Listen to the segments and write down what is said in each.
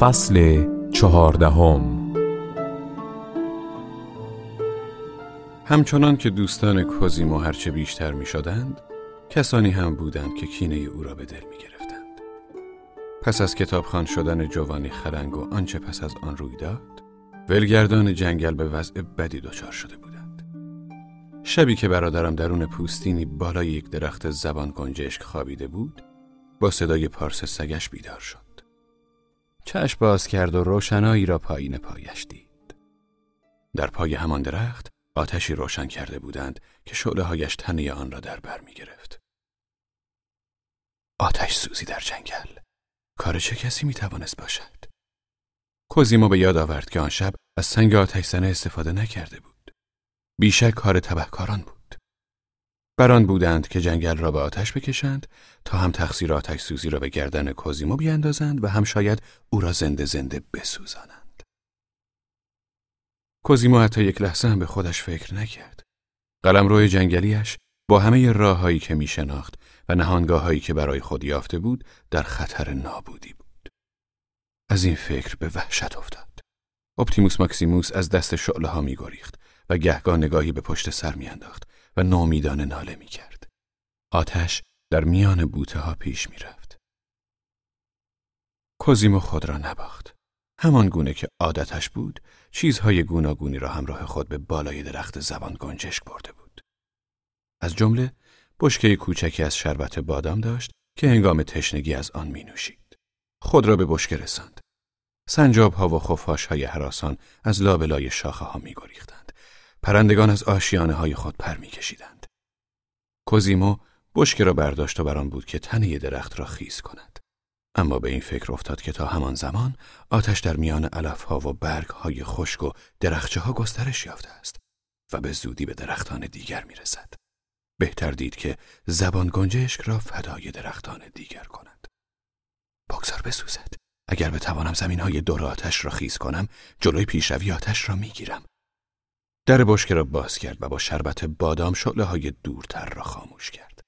فصل چهاردهم. همچنان که دوستان کوزیمو هرچه بیشتر می شدند کسانی هم بودند که کینه او را به دل می گرفتند. پس از کتابخان شدن جوانی خرنگ و آنچه پس از آن روی داد ولگردان جنگل به وضع بدی دچار شده بودند. شبی که برادرم درون پوستینی بالای یک درخت زبان گنجشک خوابیده بود با صدای پارس سگش بیدار شد. چشم باز کرد و روشنایی را پایین پایش دید در پای همان درخت آتشی روشن کرده بودند که شعله هایش تنه آن را در بر می گرفت. آتش سوزی در جنگل کار چه کسی می توانست باشد؟ کوزیمو به یاد آورد که آن شب از سنگ آتش زنه استفاده نکرده بود. بیشک کار تبهکاران بود. بران بودند که جنگل را به آتش بکشند تا هم تقصیر آتش سوزی را به گردن کوزیمو بیاندازند و هم شاید او را زنده زنده بسوزانند. کوزیمو حتی یک لحظه هم به خودش فکر نکرد. روی جنگلیش با همه راههایی که می شناخت و نهانگاه که برای خود یافته بود در خطر نابودی بود. از این فکر به وحشت افتاد. اپتیموس ماکسیموس از دست شعله ها می گریخت و گهگاه نگاهی به پشت سر می انداخت و نامیدانه ناله می کرد. آتش در میان بوته ها پیش می رفت. کوزیمو خود را نباخت. همان گونه که عادتش بود، چیزهای گوناگونی را همراه خود به بالای درخت زبان گنجشک برده بود. از جمله بشکه کوچکی از شربت بادام داشت که هنگام تشنگی از آن می نوشید. خود را به بشکه رساند. سنجاب ها و خفاش های حراسان از لابلای شاخه ها می گریختند. پرندگان از آشیانه های خود پر می کشیدند. کوزیمو بشکه را برداشت و بران بود که تنه درخت را خیز کند. اما به این فکر افتاد که تا همان زمان آتش در میان علف ها و برگ های خشک و درخچه ها گسترش یافته است و به زودی به درختان دیگر می رسد. بهتر دید که زبان گنجشک را فدای درختان دیگر کند. بگذار بسوزد. اگر بتوانم زمین های دور آتش را خیز کنم جلوی پیشروی آتش را می گیرم. در بشکه را باز کرد و با شربت بادام شعله های دورتر را خاموش کرد.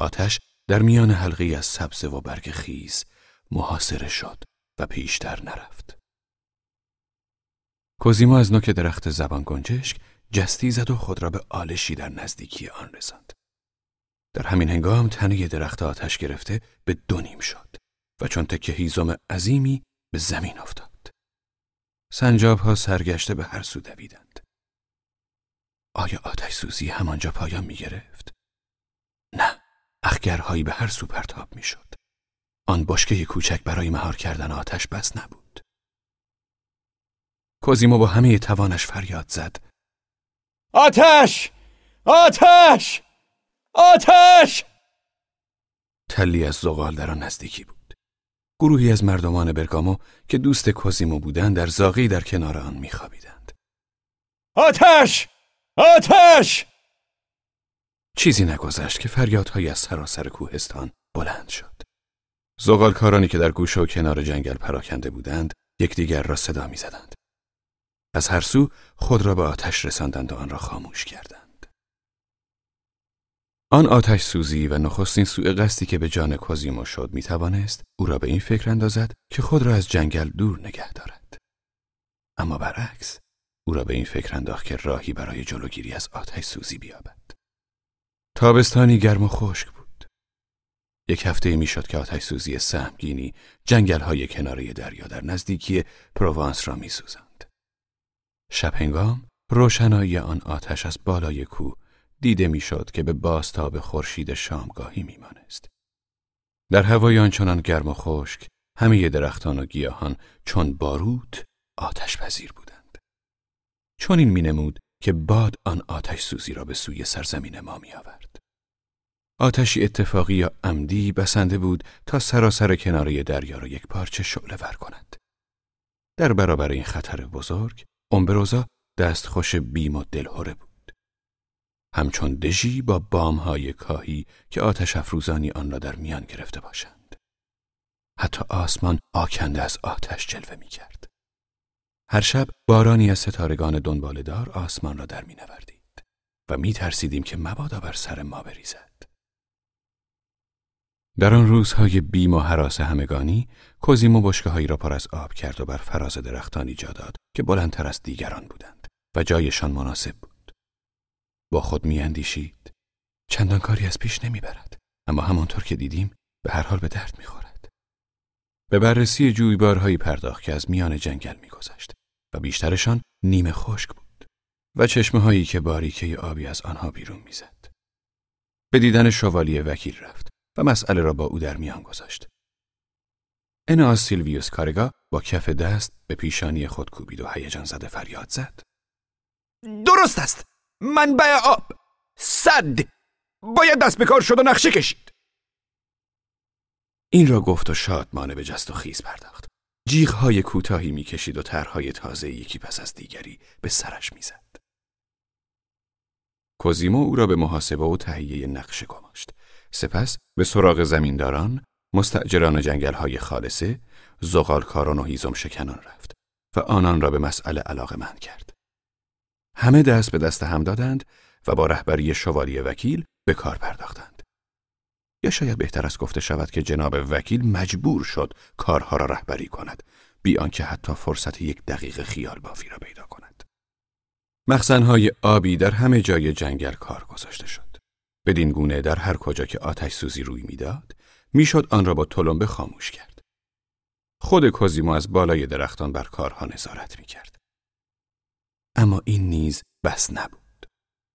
آتش در میان حلقی از سبز و برگ خیز محاصره شد و پیشتر نرفت. کوزیما از نوک درخت زبان گنجشک جستی زد و خود را به آلشی در نزدیکی آن رساند. در همین هنگام تنه درخت آتش گرفته به دو نیم شد و چون تکه هیزم عظیمی به زمین افتاد. سنجاب ها سرگشته به هر سو دویدند. آیا آتش سوزی همانجا پایان می گرفت؟ نه، اخگرهایی به هر سو پرتاب می شد. آن بشکه کوچک برای مهار کردن آتش بس نبود. کوزیمو با همه توانش فریاد زد. آتش! آتش! آتش! تلی از زغال در آن نزدیکی بود. گروهی از مردمان برگامو که دوست کوزیمو بودند در زاغی در کنار آن میخوابیدند. آتش! آتش! چیزی نگذشت که فریادهایی از سراسر کوهستان بلند شد. زغالکارانی که در گوشه و کنار جنگل پراکنده بودند، یکدیگر را صدا می‌زدند. از هر سو خود را به آتش رساندند و آن را خاموش کردند. آن آتش سوزی و نخستین سوء قصدی که به جان کوزیمو شد می توانست او را به این فکر اندازد که خود را از جنگل دور نگه دارد. اما برعکس او را به این فکر انداخت که راهی برای جلوگیری از آتش سوزی بیابد. تابستانی گرم و خشک بود. یک هفته می‌شد که آتش سوزی سهمگینی جنگل های کناره دریا در نزدیکی پروانس را می سوزند. شب هنگام روشنایی آن آتش از بالای کوه دیده می‌شد که به باستاب خورشید شامگاهی میمانست. در هوای آنچنان گرم و خشک همه درختان و گیاهان چون باروت آتش پذیر بودند. چون این مینمود که باد آن آتش سوزی را به سوی سرزمین ما می آورد. آتشی اتفاقی یا عمدی بسنده بود تا سراسر کناره دریا را یک پارچه شعله ور کند. در برابر این خطر بزرگ، امبروزا دست خوش بیم و دلهوره بود. همچون دژی با بامهای کاهی که آتش افروزانی آن را در میان گرفته باشند. حتی آسمان آکنده از آتش جلوه می کرد. هر شب بارانی از ستارگان دنبالدار آسمان را در می و می ترسیدیم که مبادا بر سر ما بریزد. در آن روزهای بیم و حراس همگانی کوزیمو بشکه را پر از آب کرد و بر فراز درختانی جا داد که بلندتر از دیگران بودند و جایشان مناسب بود. با خود میاندیشید چندان کاری از پیش نمی‌برد اما همانطور که دیدیم به هر حال به درد می‌خورد. به بررسی جویبارهایی پرداخت که از میان جنگل میگذشت و بیشترشان نیمه خشک بود و چشمه هایی که باریکه آبی از آنها بیرون می‌زد. به دیدن شوالی وکیل رفت و مسئله را با او در میان گذاشت. انا سیلویوس کارگا با کف دست به پیشانی خود کوبید و هیجان زده فریاد زد. درست است. منبع آب. صد. باید دست به کار شد و نقشه کشید. این را گفت و شادمانه به جست و خیز پرداخت. های کوتاهی می‌کشید و طرحهای تازه یکی پس از دیگری به سرش می‌زد. کوزیمو او را به محاسبه و تهیه نقشه گماشت. سپس به سراغ زمینداران، جنگل های خالصه، زغالکاران و هیزم شکنان رفت و آنان را به مسئله علاقه مند کرد. همه دست به دست هم دادند و با رهبری شوالی وکیل به کار پرداختند. شاید بهتر است گفته شود که جناب وکیل مجبور شد کارها را رهبری کند بی آنکه حتی فرصت یک دقیقه خیال بافی را پیدا کند. مخزنهای آبی در همه جای جنگل کار گذاشته شد. بدین گونه در هر کجا که آتش سوزی روی می‌داد می‌شد آن را با تلمبه خاموش کرد. خود کوزیمو از بالای درختان بر کارها نظارت می‌کرد. اما این نیز بس نبود.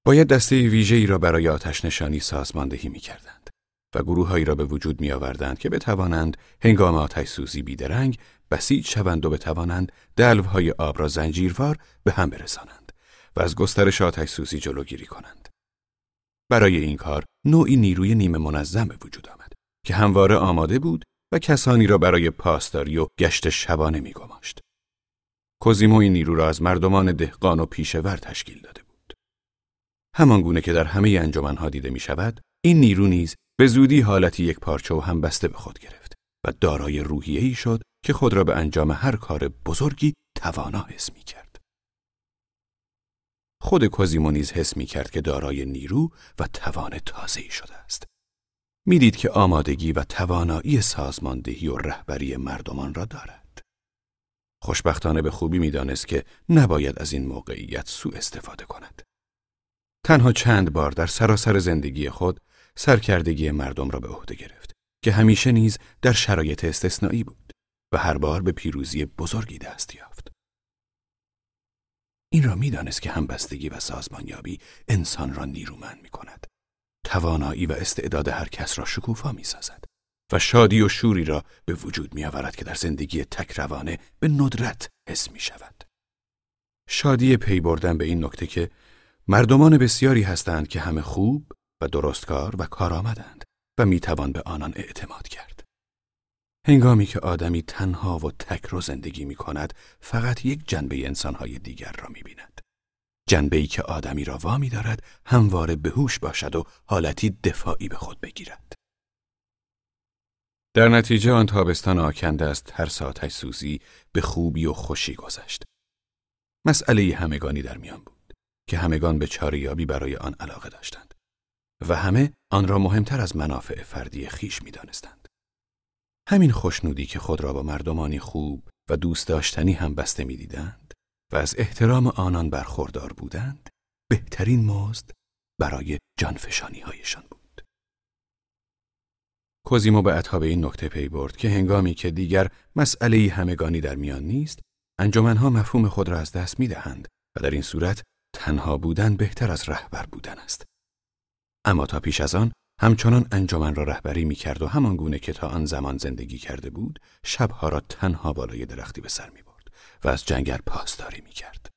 باید دسته ویژه‌ای را برای آتش نشانی سازماندهی می‌کردند و گروههایی را به وجود می آوردند که بتوانند هنگام آتش سوزی بیدرنگ بسیج شوند و بتوانند دلوهای آب را زنجیروار به هم برسانند و از گسترش آتش سوزی جلوگیری کنند. برای این کار نوعی نیروی نیمه منظم به وجود آمد که همواره آماده بود و کسانی را برای پاسداری و گشت شبانه می گماشت. کوزیمو این نیرو را از مردمان دهقان و پیشور تشکیل داده بود. همان گونه که در همه انجمنها دیده می شود، این نیرو نیز به زودی حالتی یک پارچه و هم بسته به خود گرفت و دارای روحیه‌ای شد که خود را به انجام هر کار بزرگی توانا حس می کرد. خود کوزیمو نیز حس می کرد که دارای نیرو و توان تازه‌ای شده است. می‌دید که آمادگی و توانایی سازماندهی و رهبری مردمان را دارد. خوشبختانه به خوبی می‌دانست که نباید از این موقعیت سوء استفاده کند. تنها چند بار در سراسر زندگی خود سرکردگی مردم را به عهده گرفت که همیشه نیز در شرایط استثنایی بود و هر بار به پیروزی بزرگی دست یافت. این را می‌دانست که همبستگی و سازمانیابی انسان را نیرومند می کند. توانایی و استعداد هر کس را شکوفا می سازد و شادی و شوری را به وجود می آورد که در زندگی تکروانه به ندرت حس می شود. شادی پی بردن به این نکته که مردمان بسیاری هستند که همه خوب و درستکار و کارآمدند و می توان به آنان اعتماد کرد. هنگامی که آدمی تنها و تک رو زندگی می کند فقط یک جنبه انسانهای دیگر را می بیند. جنبه ای که آدمی را وامی دارد همواره بهوش باشد و حالتی دفاعی به خود بگیرد. در نتیجه آن تابستان آکنده است هر ساعتش سوزی به خوبی و خوشی گذشت. مسئله همگانی در میان بود که همگان به چاریابی برای آن علاقه داشتند و همه آن را مهمتر از منافع فردی خیش می دانستند. همین خوشنودی که خود را با مردمانی خوب و دوست داشتنی هم بسته می‌دیدند و از احترام آنان برخوردار بودند بهترین مزد برای جانفشانی هایشان بود. کوزیمو به به این نکته پی برد که هنگامی که دیگر مسئله همگانی در میان نیست، انجمنها مفهوم خود را از دست می دهند و در این صورت تنها بودن بهتر از رهبر بودن است. اما تا پیش از آن همچنان انجمن را رهبری می کرد و همان گونه که تا آن زمان زندگی کرده بود شبها را تنها بالای درختی به سر می برد و از جنگل پاسداری می کرد.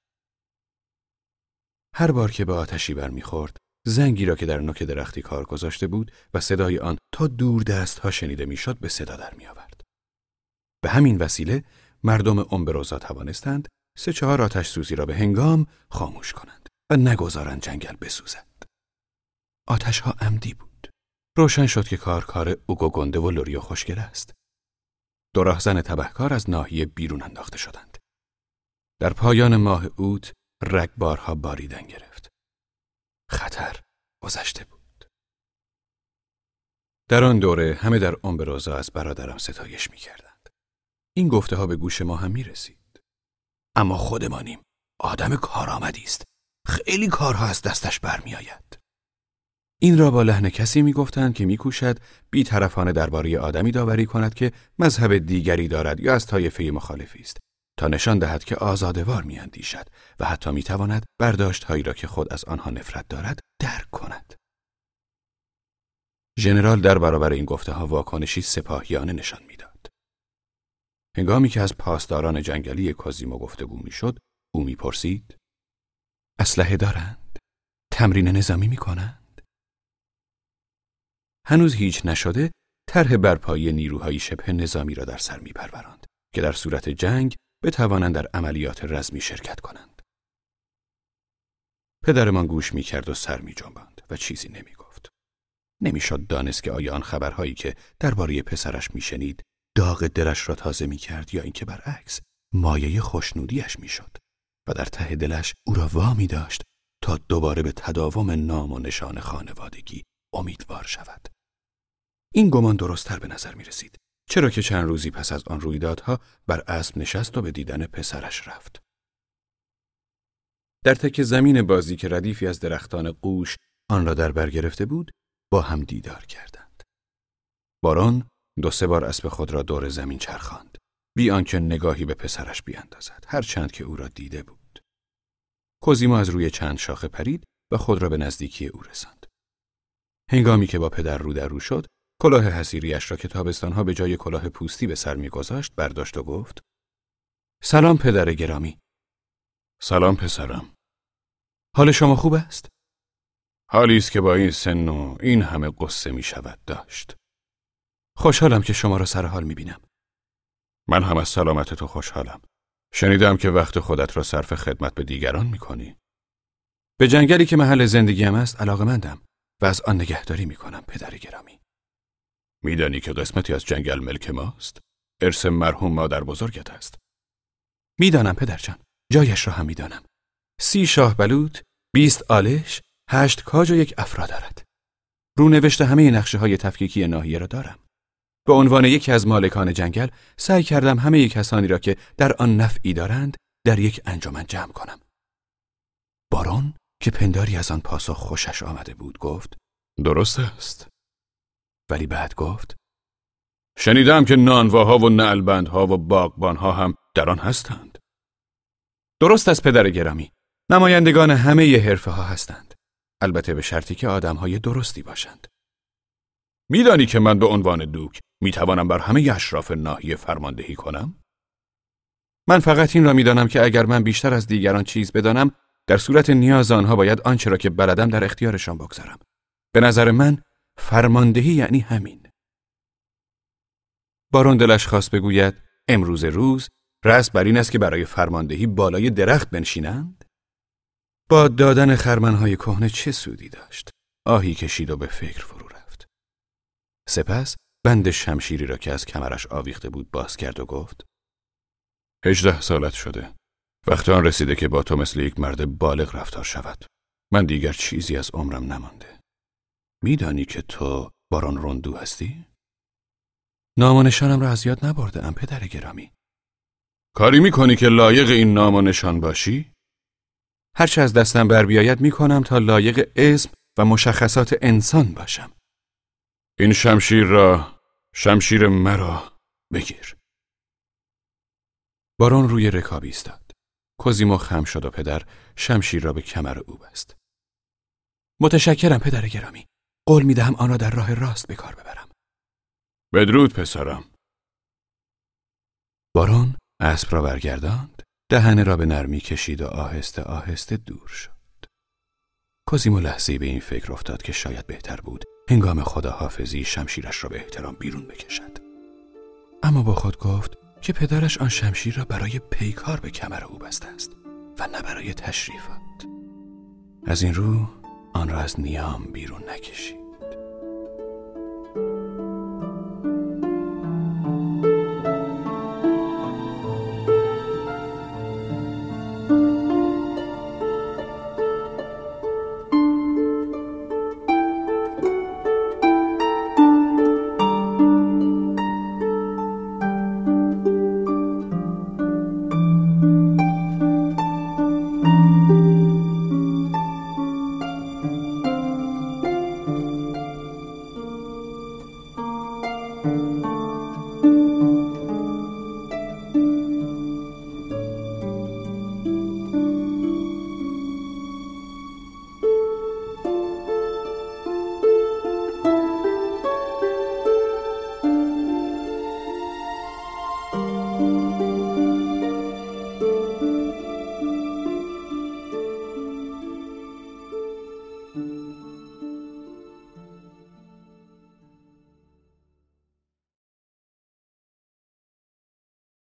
هر بار که به آتشی برمیخورد زنگی را که در نوک درختی کار گذاشته بود و صدای آن تا دور دست ها شنیده می‌شد به صدا در می آورد. به همین وسیله مردم امبروزا توانستند سه چهار آتش سوزی را به هنگام خاموش کنند و نگذارند جنگل بسوزد. آتش ها عمدی بود. روشن شد که کار کار اوگو گنده و لوریو خوشگل است. دو راهزن تبهکار از ناحیه بیرون انداخته شدند. در پایان ماه اوت رگبارها باریدن گرفت. خطر گذشته بود. در آن دوره همه در روزا از برادرم ستایش می کردند. این گفته ها به گوش ما هم می رسید. اما خودمانیم. آدم کارآمدی است. خیلی کارها از دستش برمیآید. این را با لحن کسی می‌گفتند که میکوشد بیطرفانه درباره آدمی داوری کند که مذهب دیگری دارد یا از طایفه مخالفی است تا نشان دهد که آزادوار میاندیشد و حتی می‌تواند برداشت هایی را که خود از آنها نفرت دارد درک کند. ژنرال در برابر این گفته ها واکنشی سپاهیانه نشان می‌داد. هنگامی که از پاسداران جنگلی کازیمو گفتگو می‌شد، او می‌پرسید: اسلحه دارند؟ تمرین نظامی می‌کنند؟ هنوز هیچ نشده، طرح برپایی نیروهای شبه نظامی را در سر میپروراند که در صورت جنگ بتوانند در عملیات رزمی شرکت کنند. پدرمان گوش می‌کرد و سر میجنباند و چیزی نمی‌گفت. نمی‌شد دانست که آیا آن خبرهایی که درباره پسرش میشنید داغ درش را تازه می‌کرد یا اینکه برعکس مایه خوشنودیش می‌شد و در ته دلش او را وامی داشت تا دوباره به تداوم نام و نشان خانوادگی امیدوار شود. این گمان درستتر به نظر می رسید. چرا که چند روزی پس از آن رویدادها بر اسب نشست و به دیدن پسرش رفت. در تک زمین بازی که ردیفی از درختان قوش آن را در بر گرفته بود، با هم دیدار کردند. باران دو سه بار اسب خود را دور زمین چرخاند. بی آنکه نگاهی به پسرش بیاندازد هرچند که او را دیده بود. کوزیما از روی چند شاخه پرید و خود را به نزدیکی او رساند. هنگامی که با پدر رو در رو شد، کلاه حسیریش را که تابستانها به جای کلاه پوستی به سر میگذاشت برداشت و گفت سلام پدر گرامی. سلام پسرم. حال شما خوب است؟ حالی است که با این سن و این همه قصه می شود داشت. خوشحالم که شما را سر حال می بینم من هم از سلامت تو خوشحالم. شنیدم که وقت خودت را صرف خدمت به دیگران می کنی به جنگلی که محل زندگیم است علاقه مندم و از آن نگهداری می کنم پدر گرامی. میدانی که قسمتی از جنگل ملک ماست؟ ارث مرحوم مادر بزرگت است. می‌دانم پدرجان. جایش را هم می‌دانم. سی شاه بلوط، بیست آلش، هشت کاج و یک افرا دارد. رونوشت همه نقشه های تفکیکی ناحیه را دارم. به عنوان یکی از مالکان جنگل سعی کردم همه کسانی را که در آن نفعی دارند در یک انجمن جمع کنم. بارون که پنداری از آن پاسخ خوشش آمده بود گفت درست است. ولی بعد گفت شنیدم که نانواها و نعلبندها و باغبانها هم در آن هستند. درست از پدر گرامی. نمایندگان همه ی حرفه ها هستند. البته به شرطی که آدمهای درستی باشند. میدانی که من به عنوان دوک می‌توانم بر همه اشراف ناحیه فرماندهی کنم؟ من فقط این را می‌دانم که اگر من بیشتر از دیگران چیز بدانم در صورت نیاز آنها باید آنچه را که بلدم در اختیارشان بگذارم. به نظر من فرماندهی یعنی همین. بارون دلش خواست بگوید امروز روز رس بر این است که برای فرماندهی بالای درخت بنشینند؟ با دادن خرمنهای کهنه چه سودی داشت؟ آهی کشید و به فکر فرو رفت. سپس بند شمشیری را که از کمرش آویخته بود باز کرد و گفت هجده سالت شده. وقت آن رسیده که با تو مثل یک مرد بالغ رفتار شود. من دیگر چیزی از عمرم نمانده. میدانی که تو باران روندو هستی؟ نام و نشانم را از یاد نبرده ام پدر گرامی. کاری می‌کنی که لایق این نام و نشان باشی؟ هرچه از دستم بر بیاید می‌کنم تا لایق اسم و مشخصات انسان باشم. این شمشیر را شمشیر مرا بگیر. باران روی رکابی ایستاد. کوزیمو خم شد و پدر شمشیر را به کمر او بست. متشکرم پدر گرامی. قول می دهم آن را در راه راست به کار ببرم. بدرود پسرم. باران اسب را برگرداند، دهنه را به نرمی کشید و آهسته آهسته دور شد. کوزیمو لحظه به این فکر افتاد که شاید بهتر بود هنگام خداحافظی شمشیرش را به احترام بیرون بکشد. اما با خود گفت که پدرش آن شمشیر را برای پیکار به کمر او بسته است و نه برای تشریفات. از این رو آن را از نیام بیرون نکشید.